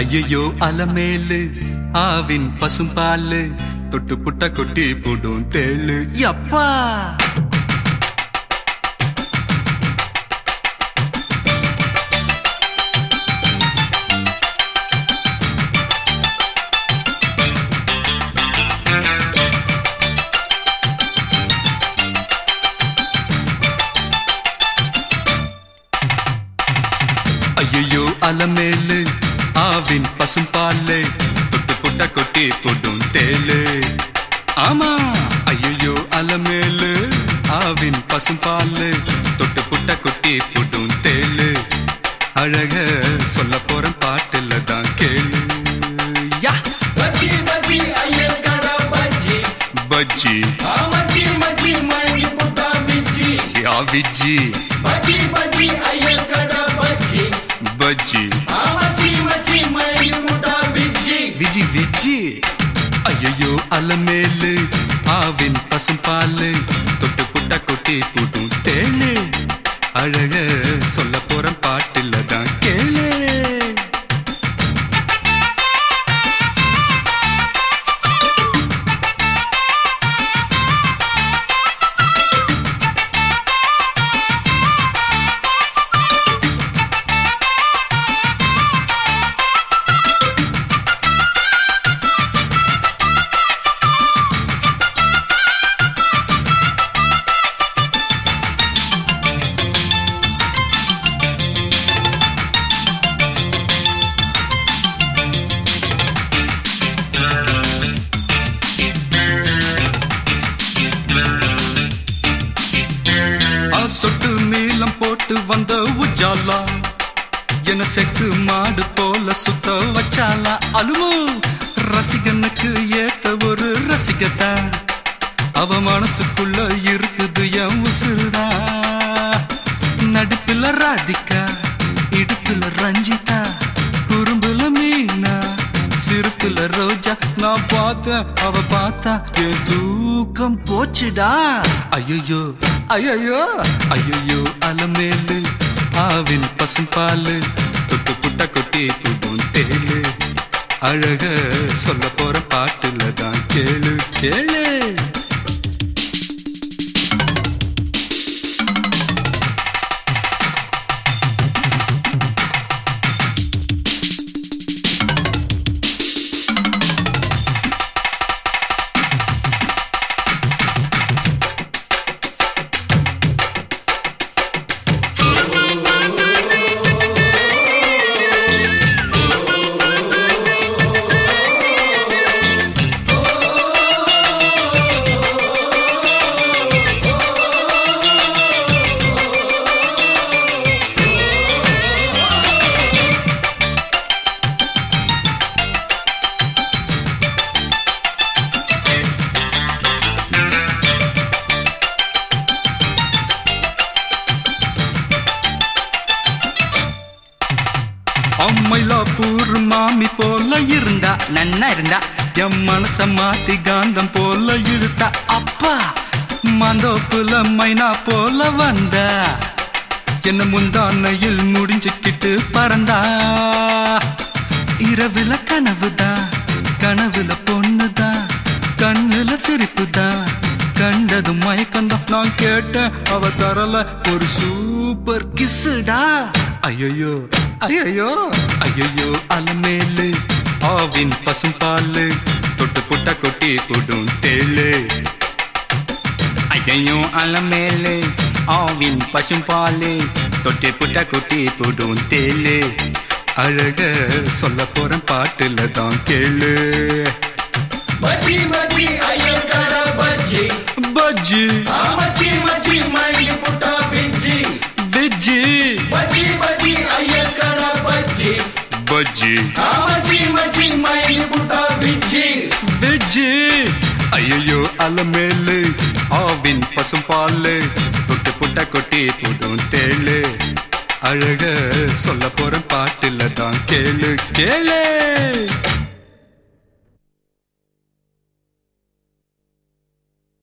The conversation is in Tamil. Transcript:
ஐயையோ அலமேலு ஆவின் பசும்பாலு தொட்டு புட்ட கொட்டி போடும் தேழு யப்பா! ஐயையோ அலமேலு ஆவின் பசும்பாலு தொட்டு புட்ட கொட்டி போடும் தேளு ஆமா ஐயையோ அலமேலு. ஆவின் பசும்பாலு தொட்டு புட்ட கொட்டி போடும் தேளு அழக சொல்ல போற பாட்டுல தான் கேளு. யா. பஜ்ஜி பஜ்ஜி பஜ்ஜி. பஜ்ஜி. புட்டா யா விஜி பஜ்ஜி பஜ்ஜி ஐயர் கடா பஜ்ஜி. பஜ்ஜி. ஐயோ அலமேலு. ஆவின் பசும் பாலு தொட்டு புட்ட கொட்டி போடும் தேனு. அழக சொல்ல போற பாட்டுல தான் வந்த உஜாலா. என செக்கு மாடு போல சுத்த வச்சாலா. அலுமோ ரசிகனுக்கு ஏத்த ஒரு ரசிகத்தா. அவ மனசுக்குள்ள இருக்குது என் உசுடா நடுப்புல ராதிகா இடுப்புல ரஞ்சி ரோஜா நான் பார்த்தேன் அவ பார்த்தா என் தூக்கம் போச்சுடா. ஐயோ ஐயோ ஐயோ அலமேலு ஆவின் பசும்பாலு தொட்டு புட்ட கொட்டி புடும் தேளு அழக சொல்ல போற பாட்டுல தான் கேளு கேளு. மயிலாப்பூர் மாமி போல இருந்தா நன்னா இருந்தா என் மனச மாத்தி காந்தம் போல இழுத்தா. அப்பா மந்தோப்புல மைனா போல வந்த. என்ன முந்தானையில் முடிஞ்சுக்கிட்டு பறந்தா. இரவுல கனவுதான் கனவுல பொண்ணுதான் கண்ணுல சிரிப்புதான். கேட்ட அவ தரல ஒரு சூப்பர் கிஸ்டா ஐயோ ஐயோ ஐயோ அலமேலு ஆவின் பசும்பாலு தொட்டு புட்ட கொட்டி கொடும் தேளு ஐயோ அலமேலு ஆவின் பசும்பாலு தொட்டி புட்ட கொட்டி போடும் தேழு அழக சொல்ல போற பாட்டுல தான் கேளு. பஜ்ஜி பஜ்ஜி ஐயர் கடா பஜ்ஜி பஜ்ஜி. மச்சி மச்சி மயங்கி புட்டா பிச்சி வெஜ்ஜி பஜ்ஜி பஜ்ஜி ஐயர் கடா பஜ்ஜி. பஜ்ஜி. மச்சி மச்சி மயங்கி புட்டா பிச்சி வெஜ்ஜி ஐயோ அலமேலு. ஆவின் பசும்பாலு. தொட்டு புட்ட கொட்டி போடும் தேளு. அழக சொல்ல போற பாட்டுல தான் கேளு. கேளு.